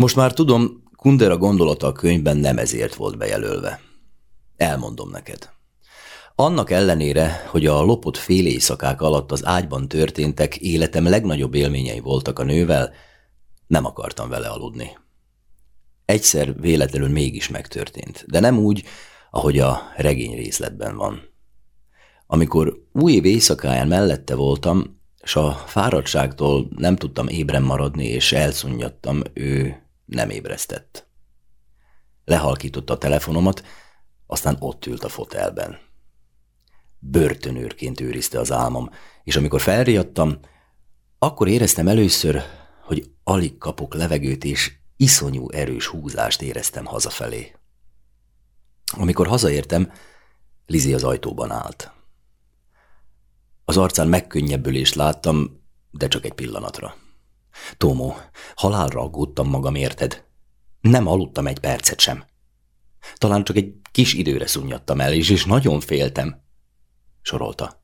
Most már tudom, Kundera gondolata a könyvben nem ezért volt bejelölve. Elmondom neked. Annak ellenére, hogy a lopott fél éjszakák alatt az ágyban történtek életem legnagyobb élményei voltak a nővel, nem akartam vele aludni. Egyszer véletlenül mégis megtörtént, de nem úgy, ahogy a regény részletben van. Amikor új év éjszakáján mellette voltam, és a fáradtságtól nem tudtam ébren maradni, és elszunnyadtam, ő nem ébresztett. Lehalkította a telefonomat, aztán ott ült a fotelben. Börtönőrként őrizte az álmom, és amikor felriadtam, akkor éreztem először, hogy alig kapok levegőt, és iszonyú erős húzást éreztem hazafelé. Amikor hazaértem, Lizi az ajtóban állt. Az arcán megkönnyebbülést láttam, de csak egy pillanatra. Tómó, halálra aggódtam magam, érted? Nem aludtam egy percet sem. Talán csak egy kis időre szunnyadtam el, és, és nagyon féltem. Sorolta.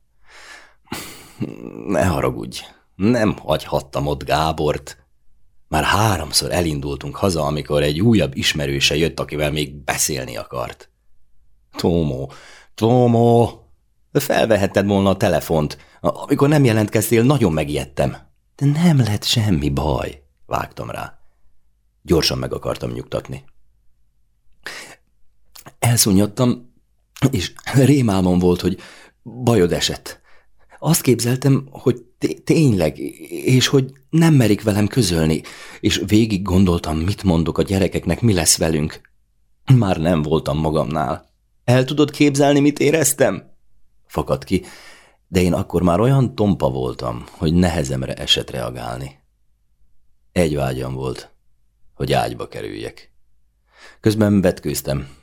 Ne haragudj, nem hagyhattam ott Gábort. Már háromszor elindultunk haza, amikor egy újabb ismerőse jött, akivel még beszélni akart. Tómó, Tómó, felvehetted volna a telefont. Amikor nem jelentkeztél, nagyon megijedtem. De nem lett semmi baj, vágtam rá. Gyorsan meg akartam nyugtatni. Elszúnyadtam, és rémálmom volt, hogy bajod esett. Azt képzeltem, hogy tényleg, és hogy nem merik velem közölni, és végig gondoltam, mit mondok a gyerekeknek, mi lesz velünk. Már nem voltam magamnál. El tudod képzelni, mit éreztem? Fakad ki, de én akkor már olyan tompa voltam, hogy nehezemre esett reagálni. Egy vágyam volt, hogy ágyba kerüljek. Közben vetkőztem.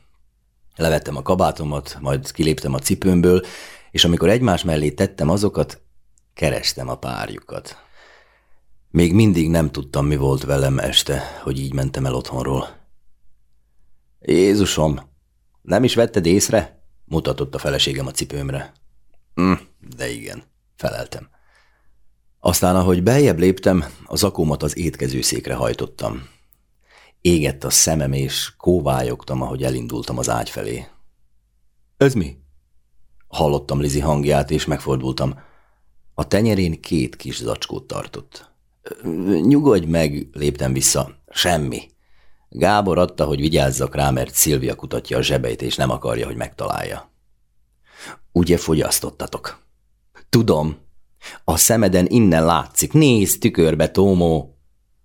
Levettem a kabátomat, majd kiléptem a cipőmből, és amikor egymás mellé tettem azokat, kerestem a párjukat. Még mindig nem tudtam, mi volt velem este, hogy így mentem el otthonról. Jézusom, nem is vetted észre? mutatott a feleségem a cipőmre. Mm, de igen, feleltem. Aztán, ahogy beljebb léptem, az akómat az étkezőszékre hajtottam. Égett a szemem, és kóvályogtam, ahogy elindultam az ágy felé. Ez mi? Hallottam Lizi hangját, és megfordultam. A tenyerén két kis zacskót tartott. Nyugodj meg, léptem vissza. Semmi. Gábor adta, hogy vigyázzak rá, mert Szilvia kutatja a zsebeit, és nem akarja, hogy megtalálja. Ugye fogyasztottatok? Tudom. A szemeden innen látszik. Nézd tükörbe, Tómó.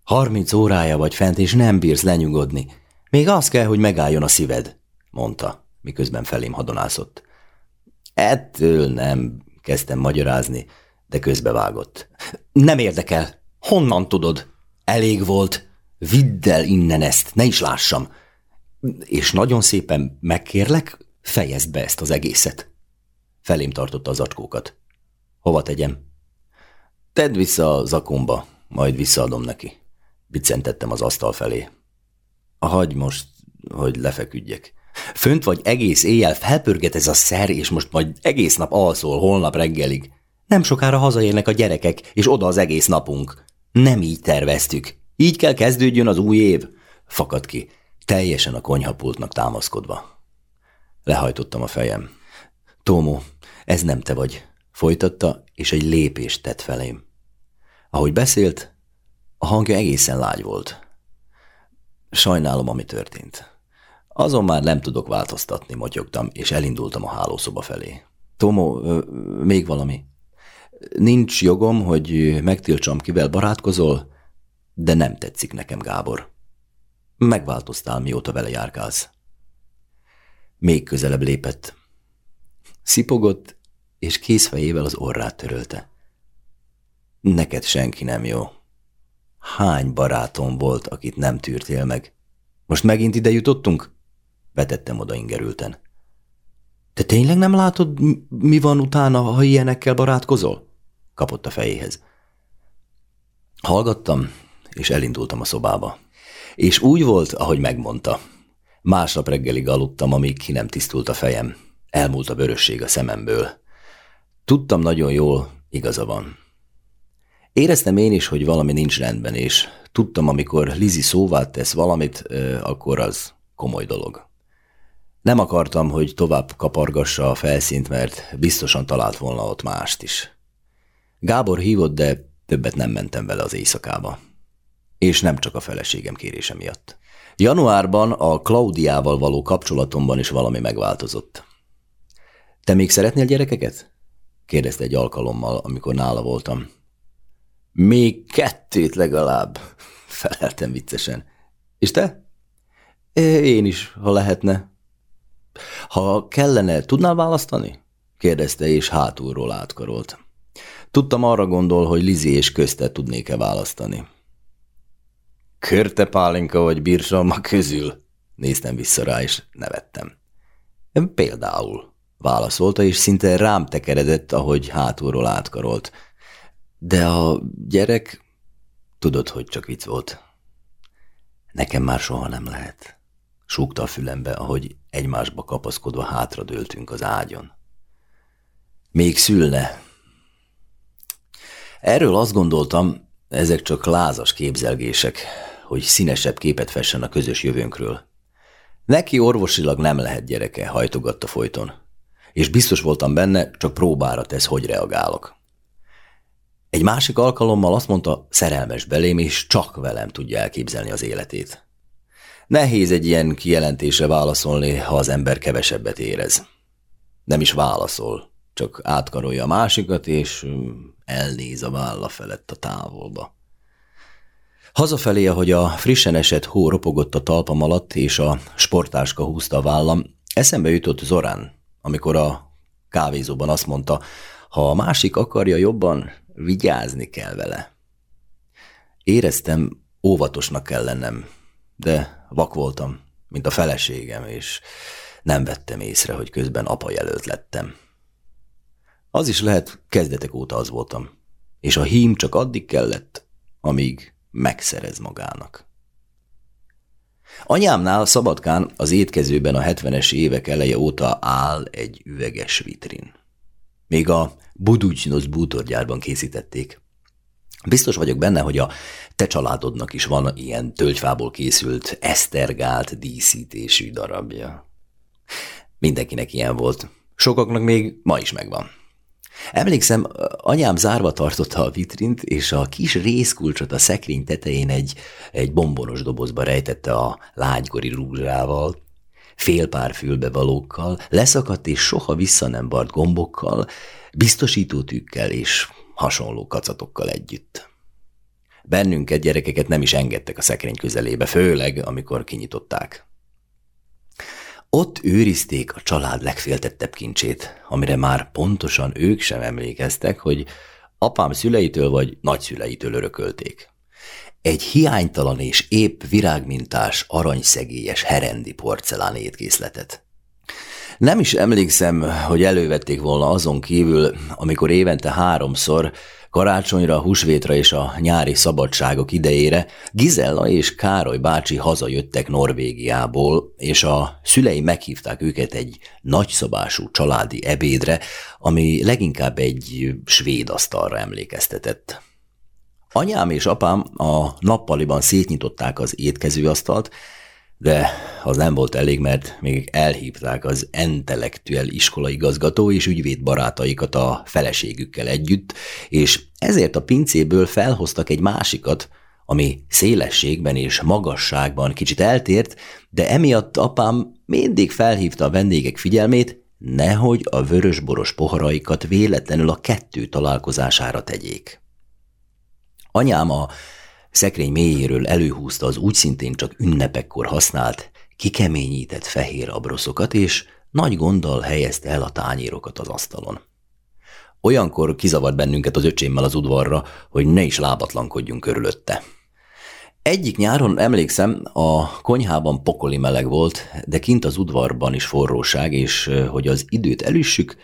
Harminc órája vagy fent, és nem bírsz lenyugodni. Még az kell, hogy megálljon a szíved, mondta, miközben felém hadonászott. Ettől nem, kezdtem magyarázni, de közbevágott. Nem érdekel. Honnan tudod? Elég volt. Vidd el innen ezt, ne is lássam. És nagyon szépen megkérlek, fejezd be ezt az egészet. Felém tartotta az acskókat. Hova tegyem? Tedd vissza a zakomba, majd visszaadom neki. Biccentettem az asztal felé. Hagy most, hogy lefeküdjek. Fönt vagy egész éjjel felpörget ez a szer, és most majd egész nap alszol holnap reggelig. Nem sokára hazaérnek a gyerekek, és oda az egész napunk. Nem így terveztük. Így kell kezdődjön az új év. Fakad ki, teljesen a konyhapultnak támaszkodva. Lehajtottam a fejem. Tómó, ez nem te vagy. Folytatta, és egy lépést tett felém. Ahogy beszélt, a hangja egészen lágy volt. Sajnálom, ami történt. Azon már nem tudok változtatni, motyogtam, és elindultam a hálószoba felé. Tomó, még valami. Nincs jogom, hogy megtiltsam, kivel barátkozol, de nem tetszik nekem, Gábor. Megváltoztál, mióta vele járkálsz. Még közelebb lépett. Szipogott, és készfejével az orrát törölte. Neked senki nem jó. Hány barátom volt, akit nem tűrtél meg? Most megint ide jutottunk? Vetettem oda ingerülten. Te tényleg nem látod, mi van utána, ha ilyenekkel barátkozol? Kapott a fejéhez. Hallgattam, és elindultam a szobába. És úgy volt, ahogy megmondta. Másnap reggelig aludtam, amíg ki nem tisztult a fejem. Elmúlt a vörösség a szememből. Tudtam nagyon jól, igaza van. Éreztem én is, hogy valami nincs rendben, és tudtam, amikor Lizi szóvá tesz valamit, akkor az komoly dolog. Nem akartam, hogy tovább kapargassa a felszínt, mert biztosan talált volna ott mást is. Gábor hívott, de többet nem mentem vele az éjszakába. És nem csak a feleségem kérése miatt. Januárban a Klaudiával való kapcsolatomban is valami megváltozott. Te még szeretnél gyerekeket? Kérdezte egy alkalommal, amikor nála voltam. Még kettőt legalább, feleltem viccesen. És te? Én is, ha lehetne. Ha kellene, tudnál választani? kérdezte, és hátulról átkarolt. Tudtam arra gondol, hogy Lizi és közte tudnék-e választani. Körte pálinka vagy bírsalma közül? Néztem vissza rá, és nevettem. Például, válaszolta, és szinte rám tekeredett, ahogy hátulról átkarolt. De a gyerek... Tudod, hogy csak vicc volt. Nekem már soha nem lehet. Súgta a fülembe, ahogy egymásba kapaszkodva hátradőltünk az ágyon. Még szülne. Erről azt gondoltam, ezek csak lázas képzelgések, hogy színesebb képet fessen a közös jövőnkről. Neki orvosilag nem lehet gyereke, hajtogatta folyton. És biztos voltam benne, csak próbára tesz, hogy reagálok. Egy másik alkalommal azt mondta, szerelmes belém, és csak velem tudja elképzelni az életét. Nehéz egy ilyen kijelentésre válaszolni, ha az ember kevesebbet érez. Nem is válaszol, csak átkarolja a másikat, és elnéz a válla felett a távolba. Hazafelé, ahogy a frissen esett hó ropogott a talpam alatt, és a sportáska húzta a vállam, eszembe jutott Zorán, amikor a kávézóban azt mondta, ha a másik akarja jobban, vigyázni kell vele. Éreztem, óvatosnak kell lennem, de vak voltam, mint a feleségem, és nem vettem észre, hogy közben apa jelölt lettem. Az is lehet, kezdetek óta az voltam, és a hím csak addig kellett, amíg megszerez magának. Anyámnál Szabadkán az étkezőben a 70-es évek eleje óta áll egy üveges vitrin. Még a Buducsnosz bútorgyárban készítették. Biztos vagyok benne, hogy a te családodnak is van ilyen tölgyfából készült esztergált díszítésű darabja. Mindenkinek ilyen volt. Sokaknak még ma is megvan. Emlékszem, anyám zárva tartotta a vitrint, és a kis részkulcsot a szekrény tetején egy, egy bombonos dobozba rejtette a lágykori rúzsával, fél pár fülbevalókkal, leszakadt és soha vissza nem bart gombokkal, biztosítótűkkel és hasonló kacatokkal együtt. Bennünket, gyerekeket nem is engedtek a szekrény közelébe, főleg, amikor kinyitották. Ott őrizték a család legféltettebb kincsét, amire már pontosan ők sem emlékeztek, hogy apám szüleitől vagy nagyszüleitől örökölték. Egy hiánytalan és épp virágmintás, aranyszegélyes herendi porcelán étkészletet. Nem is emlékszem, hogy elővették volna azon kívül, amikor évente háromszor Karácsonyra, húsvétra és a nyári szabadságok idejére Gizella és Károly bácsi hazajöttek Norvégiából, és a szülei meghívták őket egy nagyszabású családi ebédre, ami leginkább egy svéd asztalra emlékeztetett. Anyám és apám a nappaliban szétnyitották az étkezőasztalt, de az nem volt elég, mert még elhívták az intellektuel iskolaigazgató és ügyvéd barátaikat a feleségükkel együtt, és ezért a pincéből felhoztak egy másikat, ami szélességben és magasságban kicsit eltért, de emiatt apám mindig felhívta a vendégek figyelmét, nehogy a vörösboros poharaikat véletlenül a kettő találkozására tegyék. Anyám a Szekrény mélyéről előhúzta az úgy szintén csak ünnepekkor használt, kikeményített fehér abroszokat, és nagy gonddal helyezte el a tányérokat az asztalon. Olyankor kizavart bennünket az öcsémmel az udvarra, hogy ne is lábatlankodjunk körülötte. Egyik nyáron emlékszem, a konyhában pokoli meleg volt, de kint az udvarban is forróság, és hogy az időt elüssük,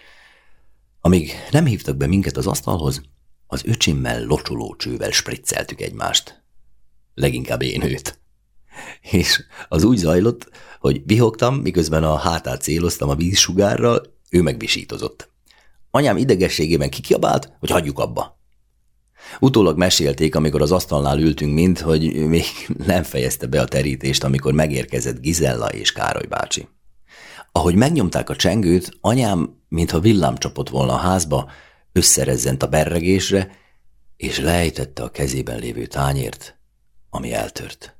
amíg nem hívtak be minket az asztalhoz, az öcsimmel locsolócsővel spricceltük egymást. Leginkább én őt. És az úgy zajlott, hogy vihogtam, miközben a hátát céloztam a vízsugárral, ő meg visítozott. Anyám idegességében kikiabált, hogy hagyjuk abba. Utólag mesélték, amikor az asztalnál ültünk mind, hogy még nem fejezte be a terítést, amikor megérkezett Gizella és Károly bácsi. Ahogy megnyomták a csengőt, anyám, mintha villám csapott volna a házba, összerezzent a berregésre, és lejtette a kezében lévő tányért, ami eltört.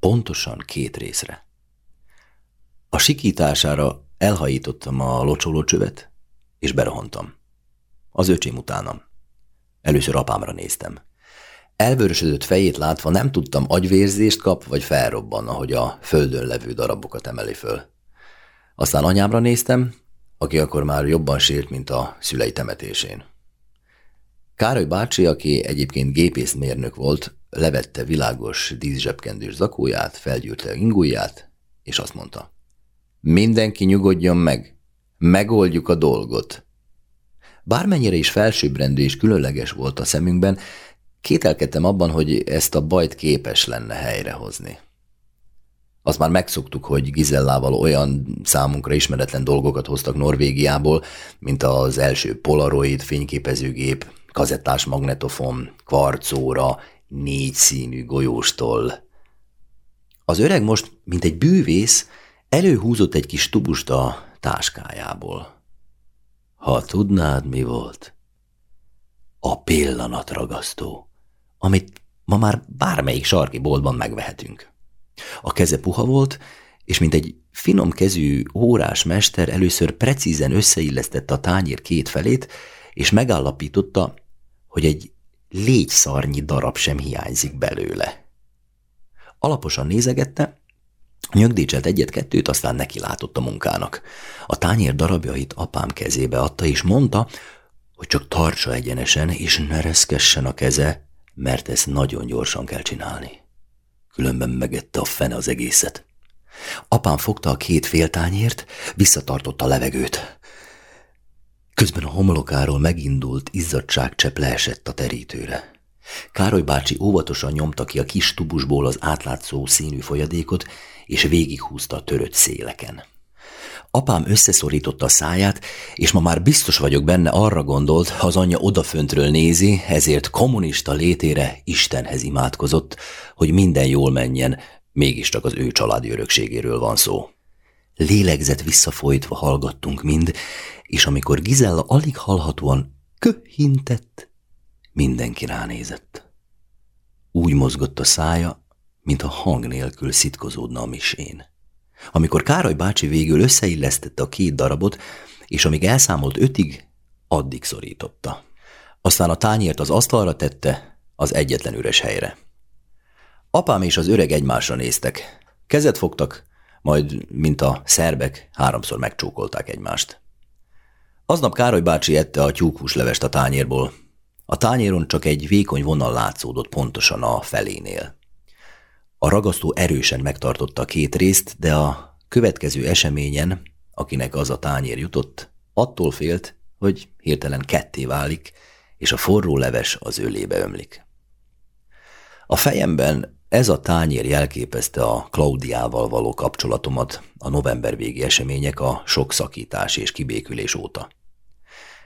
Pontosan két részre. A sikítására elhajítottam a locsolócsövet, és berohantam. Az öcsém utánam. Először apámra néztem. Elvörösödött fejét látva nem tudtam agyvérzést kap, vagy felrobban, ahogy a földön levő darabokat emeli föl. Aztán anyámra néztem, aki akkor már jobban sért, mint a szülei temetésén. Károly bácsi, aki egyébként gépészmérnök volt, levette világos díszsebkendős zakóját, felgyűrte ingujját, és azt mondta. Mindenki nyugodjon meg, megoldjuk a dolgot. Bármennyire is felsőbbrendű és különleges volt a szemünkben, kételkedtem abban, hogy ezt a bajt képes lenne helyrehozni. Azt már megszoktuk, hogy Gizellával olyan számunkra ismeretlen dolgokat hoztak Norvégiából, mint az első Polaroid fényképezőgép, kazettás magnetofon, kvarcóra, négy színű golyóstól. Az öreg most, mint egy bűvész, előhúzott egy kis tubust a táskájából. Ha tudnád, mi volt? A pillanatragasztó, amit ma már bármelyik sarki boltban megvehetünk. A keze puha volt, és mint egy finom kezű órás mester először precízen összeillesztette a tányér két felét, és megállapította, hogy egy légyszarnyi darab sem hiányzik belőle. Alaposan nézegette, nyögdécselt egyet-kettőt, aztán neki látott a munkának. A tányér darabjait apám kezébe adta, és mondta, hogy csak tartsa egyenesen, és ne reszkessen a keze, mert ezt nagyon gyorsan kell csinálni. Különben megette a fene az egészet. Apám fogta a két féltányért, visszatartotta a levegőt. Közben a homlokáról megindult izzadságcsepp leesett a terítőre. Károly bácsi óvatosan nyomta ki a kis tubusból az átlátszó színű folyadékot, és végighúzta a törött széleken. Apám összeszorította a száját, és ma már biztos vagyok benne arra gondolt, ha az anyja odaföntről nézi, ezért kommunista létére Istenhez imádkozott, hogy minden jól menjen, mégiscsak az ő családi örökségéről van szó. Lélegzet visszafolytva hallgattunk mind, és amikor Gizella alig hallhatóan köhintett, mindenki ránézett. Úgy mozgott a szája, mint a hang nélkül szitkozódna a misén. Amikor Károly bácsi végül összeillesztette a két darabot, és amíg elszámolt ötig, addig szorította. Aztán a tányért az asztalra tette, az egyetlen üres helyre. Apám és az öreg egymásra néztek. Kezet fogtak, majd, mint a szerbek, háromszor megcsókolták egymást. Aznap Károly bácsi ette a tyúkhúslevest a tányérból. A tányéron csak egy vékony vonal látszódott pontosan a felénél. A ragasztó erősen megtartotta két részt, de a következő eseményen, akinek az a tányér jutott, attól félt, hogy hirtelen ketté válik, és a forró leves az ölébe ömlik. A fejemben ez a tányér jelképezte a Klaudiával való kapcsolatomat a november végi események a sok szakítás és kibékülés óta.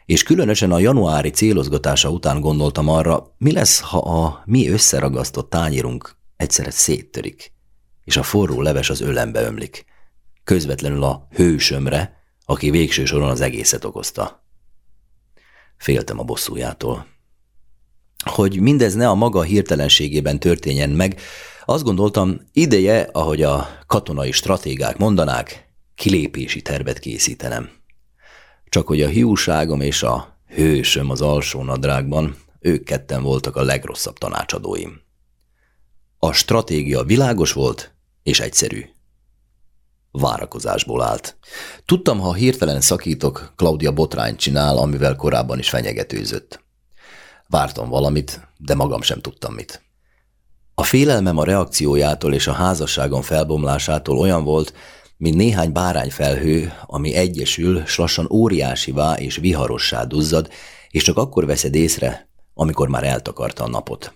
És különösen a januári célozgatása után gondoltam arra, mi lesz, ha a mi összeragasztott tányérunk egyszerre széttörik, és a forró leves az ölembe ömlik, közvetlenül a hősömre, aki végső soron az egészet okozta. Féltem a bosszújától. Hogy mindez ne a maga hirtelenségében történjen meg, azt gondoltam, ideje, ahogy a katonai stratégák mondanák, kilépési tervet készítenem. Csak hogy a hiúságom és a hősöm az alsó nadrágban, ők ketten voltak a legrosszabb tanácsadóim. A stratégia világos volt és egyszerű. Várakozásból állt. Tudtam, ha hirtelen szakítok, Claudia botrányt csinál, amivel korábban is fenyegetőzött. Vártam valamit, de magam sem tudtam mit. A félelmem a reakciójától és a házasságom felbomlásától olyan volt, mint néhány bárányfelhő, ami egyesül, s lassan óriásivá és viharossá duzzad, és csak akkor veszed észre, amikor már eltakarta a napot.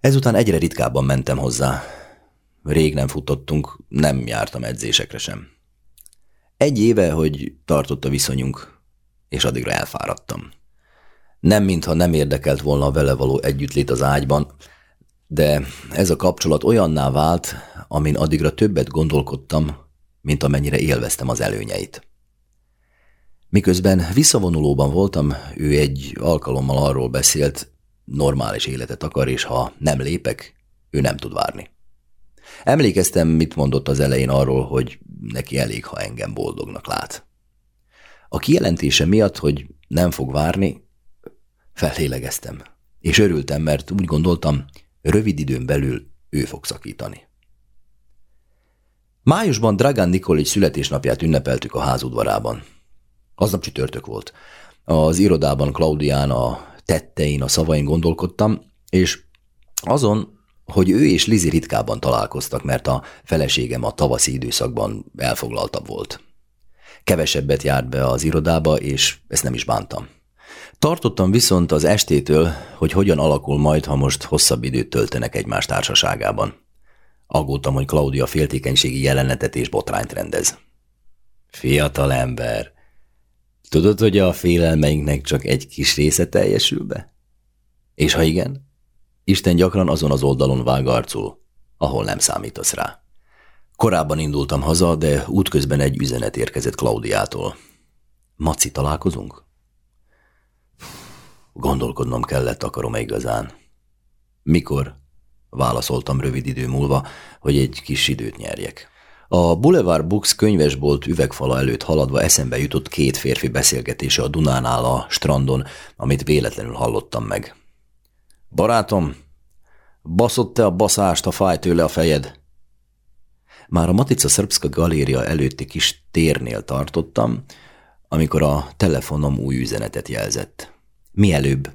Ezután egyre ritkábban mentem hozzá. Rég nem futottunk, nem jártam edzésekre sem. Egy éve, hogy tartott a viszonyunk, és addigra elfáradtam. Nem, mintha nem érdekelt volna a vele való együttlét az ágyban, de ez a kapcsolat olyanná vált, amin addigra többet gondolkodtam, mint amennyire élveztem az előnyeit. Miközben visszavonulóban voltam, ő egy alkalommal arról beszélt, normális életet akar, és ha nem lépek, ő nem tud várni. Emlékeztem, mit mondott az elején arról, hogy neki elég, ha engem boldognak lát. A kijelentése miatt, hogy nem fog várni, fellélegeztem, és örültem, mert úgy gondoltam, rövid időn belül ő fog szakítani. Májusban Dragan Nikolic születésnapját ünnepeltük a házudvarában. Aznap csütörtök volt. Az irodában Klaudián a tettein, a szavain gondolkodtam, és azon, hogy ő és Lizi ritkában találkoztak, mert a feleségem a tavaszi időszakban elfoglaltabb volt. Kevesebbet járt be az irodába, és ezt nem is bántam. Tartottam viszont az estétől, hogy hogyan alakul majd, ha most hosszabb időt töltenek egymás társaságában. Aggódtam, hogy Claudia féltékenységi jelenetet és botrányt rendez. Fiatal ember, tudod, hogy a félelmeinknek csak egy kis része teljesül be? És ha igen, Isten gyakran azon az oldalon vág arcul, ahol nem számítasz rá. Korábban indultam haza, de útközben egy üzenet érkezett Klaudiától. Maci, találkozunk? Gondolkodnom kellett, akarom-e igazán. Mikor? Válaszoltam rövid idő múlva, hogy egy kis időt nyerjek. A Boulevard Books könyvesbolt üvegfala előtt haladva eszembe jutott két férfi beszélgetése a Dunánál a strandon, amit véletlenül hallottam meg. Barátom, baszott te a baszást, ha fáj tőle a fejed? Már a Matica Szerbszka galéria előtti kis térnél tartottam, amikor a telefonom új üzenetet jelzett. Mielőbb.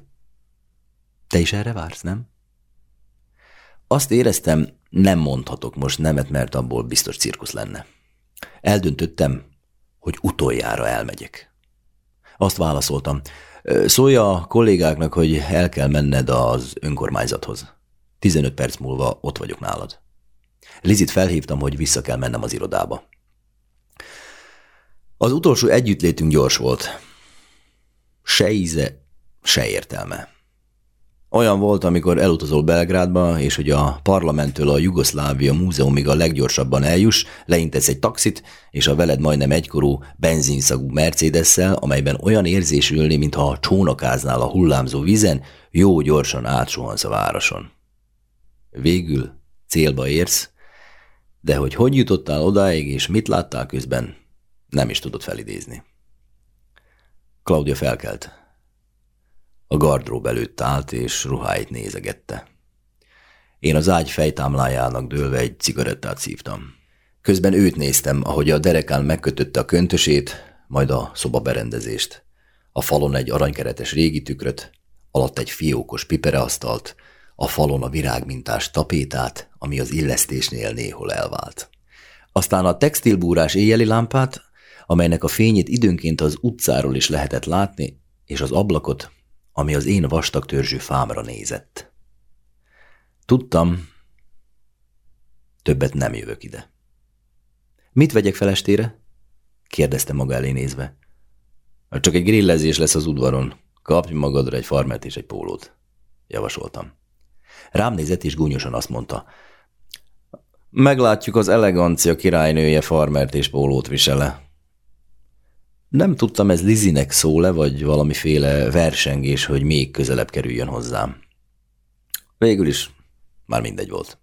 Te is erre vársz, nem? Azt éreztem, nem mondhatok most nemet, mert abból biztos cirkusz lenne. Eldöntöttem, hogy utoljára elmegyek. Azt válaszoltam, szólja a kollégáknak, hogy el kell menned az önkormányzathoz. 15 perc múlva ott vagyok nálad. Lizit felhívtam, hogy vissza kell mennem az irodába. Az utolsó együttlétünk gyors volt. Se íze, se értelme. Olyan volt, amikor elutazol Belgrádba, és hogy a parlamenttől a Jugoszlávia múzeumig a leggyorsabban eljuss, leintesz egy taxit, és a veled majdnem egykorú benzinszagú mercedes amelyben olyan érzés ülni, mintha csónakáznál a hullámzó vízen, jó gyorsan átsuhansz a városon. Végül célba érsz, de hogy hogy jutottál odáig, és mit láttál közben, nem is tudod felidézni. Claudia felkelt. A gardrób előtt állt, és ruháit nézegette. Én az ágy fejtámlájának dőlve egy cigarettát szívtam. Közben őt néztem, ahogy a derekán megkötötte a köntösét, majd a szobaberendezést. A falon egy aranykeretes régi tükröt, alatt egy fiókos pipereasztalt, a falon a virágmintás tapétát, ami az illesztésnél néhol elvált. Aztán a textilbúrás éjjeli lámpát, amelynek a fényét időnként az utcáról is lehetett látni, és az ablakot, ami az én vastag törzsű fámra nézett. Tudtam, többet nem jövök ide. Mit vegyek fel estére? kérdezte maga elé nézve. Csak egy grillezés lesz az udvaron. Kapj magadra egy farmert és egy pólót, javasoltam. Rám nézett és gúnyosan azt mondta. Meglátjuk az elegancia királynője farmert és pólót visele. Nem tudtam, ez Lizinek szól-e, vagy valamiféle versengés, hogy még közelebb kerüljön hozzám. Végül is már mindegy volt.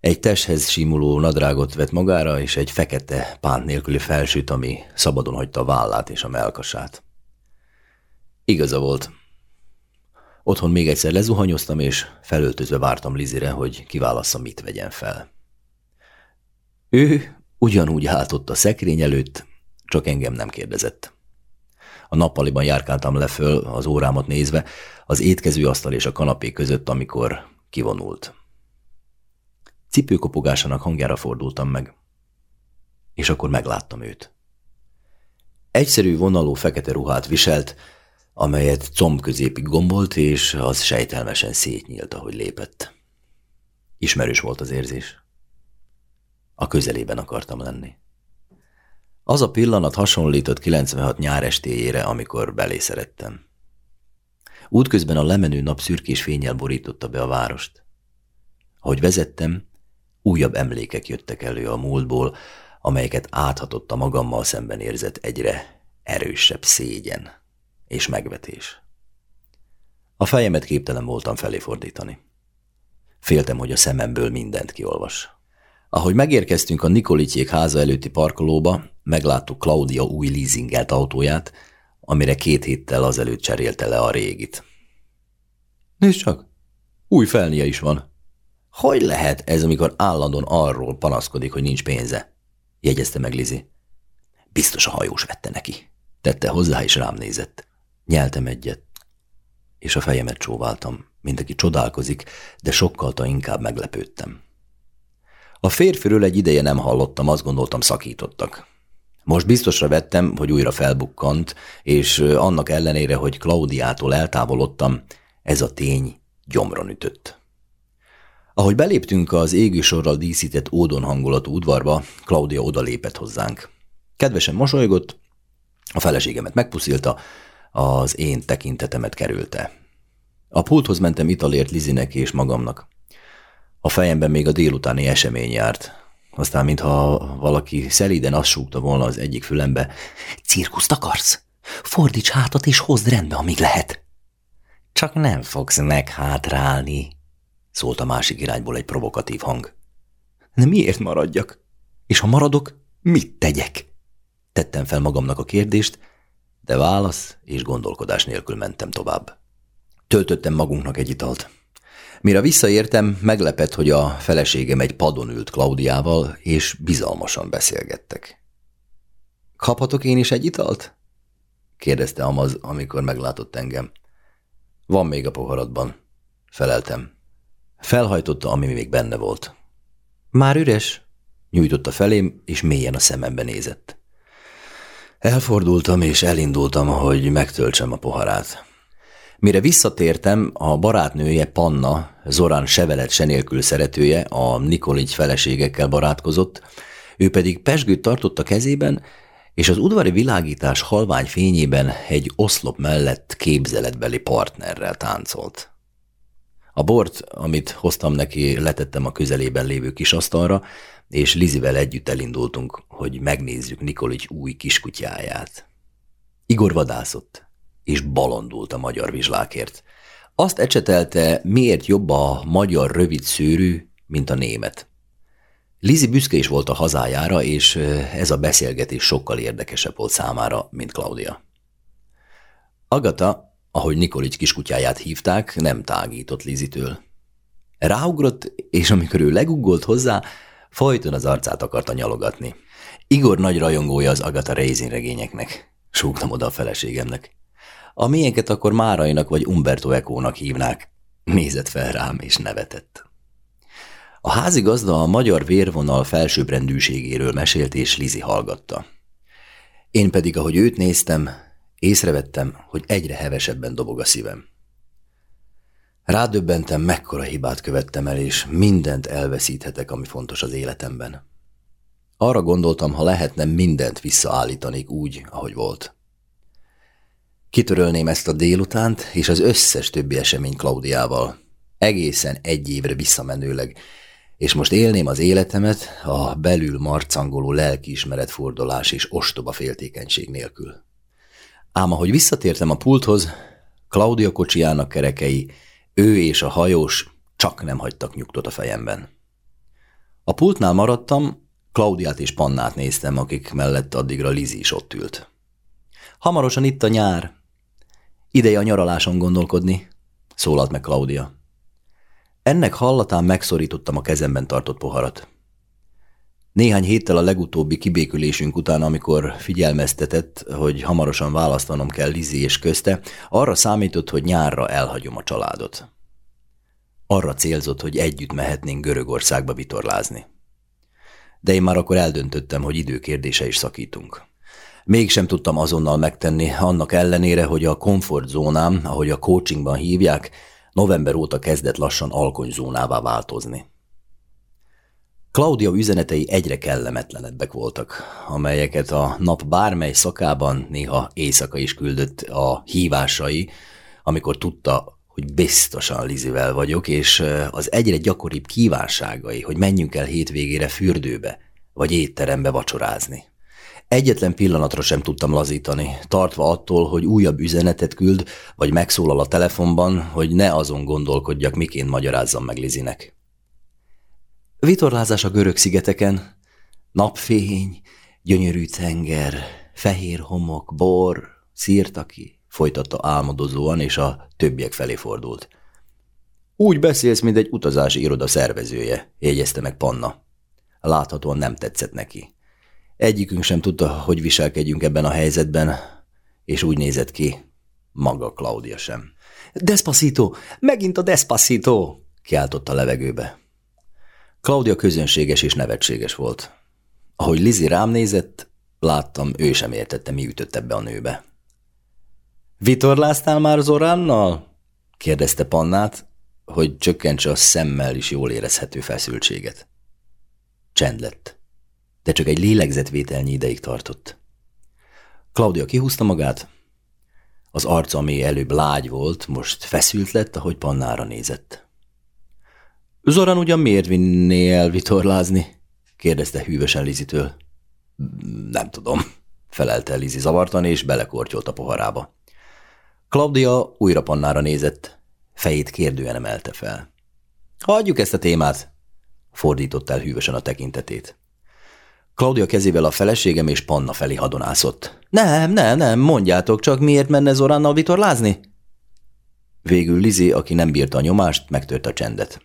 Egy testhez simuló nadrágot vett magára, és egy fekete pánt nélküli felsőt, ami szabadon hagyta a vállát és a melkasát. Igaza volt. Otthon még egyszer lezuhanyoztam, és felöltözve vártam Lizire, hogy kiválassza, mit vegyen fel. Ő ugyanúgy állt ott a szekrény előtt, csak engem nem kérdezett. A nappaliban járkáltam le föl, az órámat nézve, az étkezőasztal és a kanapé között, amikor kivonult. Cipőkopogásának hangjára fordultam meg, és akkor megláttam őt. Egyszerű vonalú fekete ruhát viselt, amelyet combközépig gombolt, és az sejtelmesen szétnyílt, ahogy lépett. Ismerős volt az érzés. A közelében akartam lenni. Az a pillanat hasonlított 96 nyár estéjére, amikor belé szerettem. Útközben a lemenő nap szürkés fényel borította be a várost. Ahogy vezettem, újabb emlékek jöttek elő a múltból, amelyeket áthatott a magammal szemben érzett egyre erősebb szégyen és megvetés. A fejemet képtelen voltam felé fordítani. Féltem, hogy a szememből mindent kiolvas. Ahogy megérkeztünk a Nikolityék háza előtti parkolóba, megláttuk Claudia új leasingelt autóját, amire két héttel azelőtt cserélte le a régit. Nézd csak, új felnie is van. Hogy lehet ez, amikor állandóan arról panaszkodik, hogy nincs pénze? jegyezte meg Lizi. Biztos a hajós vette neki. Tette hozzá, és rám nézett. Nyeltem egyet, és a fejemet csóváltam. Mindenki csodálkozik, de sokkal inkább meglepődtem. A férfiről egy ideje nem hallottam, azt gondoltam szakítottak. Most biztosra vettem, hogy újra felbukkant, és annak ellenére, hogy Klaudiától eltávolodtam, ez a tény gyomron ütött. Ahogy beléptünk az égősorral díszített ódon hangulatú udvarba, Klaudia odalépett hozzánk. Kedvesen mosolygott, a feleségemet megpuszilta, az én tekintetemet kerülte. A pulthoz mentem italért Lizinek és magamnak. A fejemben még a délutáni esemény járt. Aztán, mintha valaki szelíden azt súgta volna az egyik fülembe, cirkuszt akarsz? Fordíts hátat és hozd rendbe, amíg lehet. Csak nem fogsz meghátrálni, szólt a másik irányból egy provokatív hang. De miért maradjak? És ha maradok, mit tegyek? Tettem fel magamnak a kérdést, de válasz és gondolkodás nélkül mentem tovább. Töltöttem magunknak egy italt. Mire visszaértem, meglepett, hogy a feleségem egy padon ült Klaudiával, és bizalmasan beszélgettek. Kaphatok én is egy italt? kérdezte Amaz, amikor meglátott engem. Van még a poharadban, feleltem. Felhajtotta, ami még benne volt. Már üres? Nyújtotta felém, és mélyen a szemembe nézett. Elfordultam, és elindultam, hogy megtöltsem a poharát. Mire visszatértem, a barátnője Panna, Zorán Sevelet se nélkül szeretője, a Nikoligy feleségekkel barátkozott, ő pedig pesgőt tartott a kezében, és az udvari világítás halvány fényében egy oszlop mellett képzeletbeli partnerrel táncolt. A bort, amit hoztam neki, letettem a közelében lévő kis asztalra, és Lizivel együtt elindultunk, hogy megnézzük Nikolics új kiskutyáját. Igor vadászott, és balondult a magyar vizslákért. Azt ecsetelte, miért jobb a magyar rövid szőrű, mint a német. Lizi büszke is volt a hazájára, és ez a beszélgetés sokkal érdekesebb volt számára, mint Claudia. Agata, ahogy Nikolics kiskutyáját hívták, nem tágított Lizitől. Ráugrott, és amikor ő leguggolt hozzá, folyton az arcát akarta nyalogatni. Igor nagy rajongója az Agatha Raisin regényeknek, súgtam oda a feleségemnek. A miénket akkor Márainak vagy Umberto Eco-nak hívnák. Nézett fel rám és nevetett. A házigazda a magyar vérvonal felsőbbrendűségéről mesélt, és Lizi hallgatta. Én pedig, ahogy őt néztem, észrevettem, hogy egyre hevesebben dobog a szívem. Rádöbbentem, mekkora hibát követtem el, és mindent elveszíthetek, ami fontos az életemben. Arra gondoltam, ha lehetne, mindent visszaállítanék úgy, ahogy volt. Kitörölném ezt a délutánt, és az összes többi esemény Klaudiával. Egészen egy évre visszamenőleg, és most élném az életemet a belül marcangoló lelkiismeret fordulás és ostoba féltékenység nélkül. Ám ahogy visszatértem a pulthoz, Claudia kocsijának kerekei ő és a hajós csak nem hagytak nyugtot a fejemben. A pultnál maradtam, Klaudiát és Pannát néztem, akik mellett addigra Lizi is ott ült. Hamarosan itt a nyár. Ideje a nyaraláson gondolkodni, szólalt meg Klaudia. Ennek hallatán megszorítottam a kezemben tartott poharat. Néhány héttel a legutóbbi kibékülésünk után, amikor figyelmeztetett, hogy hamarosan választanom kell Lizi és közte, arra számított, hogy nyárra elhagyom a családot. Arra célzott, hogy együtt mehetnénk Görögországba vitorlázni. De én már akkor eldöntöttem, hogy időkérdése is szakítunk. Mégsem tudtam azonnal megtenni, annak ellenére, hogy a komfortzónám, ahogy a coachingban hívják, november óta kezdett lassan alkonyzónává változni. Claudia üzenetei egyre kellemetlenebbek voltak, amelyeket a nap bármely szakában néha éjszaka is küldött a hívásai, amikor tudta, hogy biztosan Lizivel vagyok, és az egyre gyakoribb kívánságai, hogy menjünk el hétvégére fürdőbe, vagy étterembe vacsorázni. Egyetlen pillanatra sem tudtam lazítani, tartva attól, hogy újabb üzenetet küld, vagy megszólal a telefonban, hogy ne azon gondolkodjak, miként magyarázzam meg Lizinek. Vitorlázás a görög szigeteken, napfény, gyönyörű tenger, fehér homok, bor, szírtaki, folytatta álmodozóan, és a többiek felé fordult. Úgy beszélsz, mint egy utazási iroda szervezője, jegyezte meg Panna. Láthatóan nem tetszett neki. Egyikünk sem tudta, hogy viselkedjünk ebben a helyzetben, és úgy nézett ki, maga Claudia sem. Despacito! Megint a Despacito! kiáltott a levegőbe. Claudia közönséges és nevetséges volt. Ahogy Lizi rám nézett, láttam, ő sem értette, mi ütött ebbe a nőbe. Vitorláztál már Zoránnal? kérdezte Pannát, hogy csökkentse a szemmel is jól érezhető feszültséget. Csend lett, de csak egy lélegzetvételnyi ideig tartott. Claudia kihúzta magát, az arca, ami előbb lágy volt, most feszült lett, ahogy Pannára nézett. Zoran ugyan miért vinné el vitorlázni? kérdezte hűvösen Lizitől. Nem tudom, felelte Lizi zavartan, és belekortyolt a poharába. Claudia újra Pannára nézett, fejét kérdően emelte fel. Hagyjuk ezt a témát, fordított el hűvösen a tekintetét. Claudia kezével a feleségem és Panna felé hadonászott. Nem, nem, nem, mondjátok csak, miért menne Zoránnal vitorlázni? Végül Lizi, aki nem bírta a nyomást, megtört a csendet.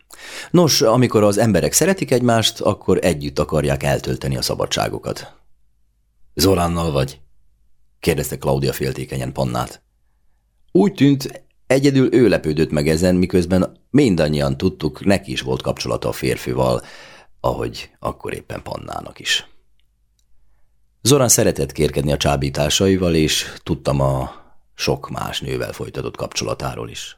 Nos, amikor az emberek szeretik egymást, akkor együtt akarják eltölteni a szabadságokat. Zoránnal vagy? kérdezte Claudia féltékenyen Pannát. Úgy tűnt, egyedül ő lepődött meg ezen, miközben mindannyian tudtuk, neki is volt kapcsolata a férfival, ahogy akkor éppen Pannának is. Zoran szeretett kérkedni a csábításaival, és tudtam a sok más nővel folytatott kapcsolatáról is.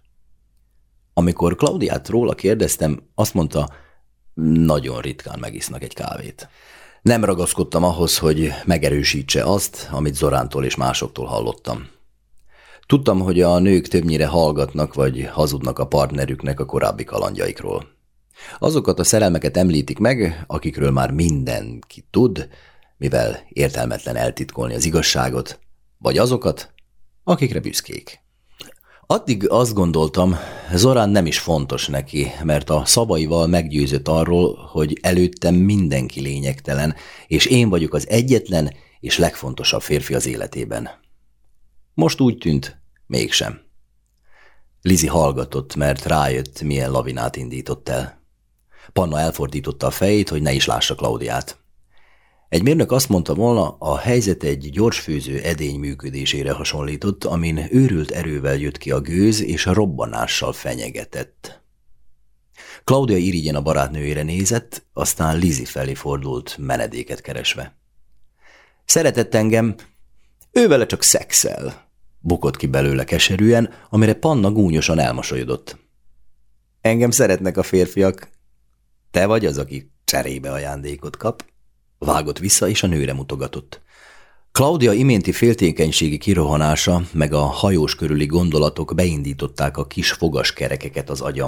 Amikor Klaudiát róla kérdeztem, azt mondta, nagyon ritkán megisznak egy kávét. Nem ragaszkodtam ahhoz, hogy megerősítse azt, amit Zorántól és másoktól hallottam. Tudtam, hogy a nők többnyire hallgatnak vagy hazudnak a partnerüknek a korábbi kalandjaikról. Azokat a szerelmeket említik meg, akikről már mindenki tud, mivel értelmetlen eltitkolni az igazságot, vagy azokat, akikre büszkék. Addig azt gondoltam, Zorán nem is fontos neki, mert a szabaival meggyőzött arról, hogy előttem mindenki lényegtelen, és én vagyok az egyetlen és legfontosabb férfi az életében. Most úgy tűnt, mégsem. Lizi hallgatott, mert rájött, milyen lavinát indított el. Panna elfordította a fejét, hogy ne is lássa Klaudiát. Egy mérnök azt mondta volna, a helyzet egy gyorsfőző edény működésére hasonlított, amin őrült erővel jött ki a gőz, és a robbanással fenyegetett. Claudia irigyen a barátnőjére nézett, aztán Lizi felé fordult, menedéket keresve. Szeretett engem, ő vele csak szexel, bukott ki belőle keserűen, amire Panna gúnyosan elmosolyodott. Engem szeretnek a férfiak. Te vagy az, aki cserébe ajándékot kap? Vágott vissza, és a nőre mutogatott. Claudia iménti féltékenységi kirohanása, meg a hajós körüli gondolatok beindították a kis fogaskerekeket az agyam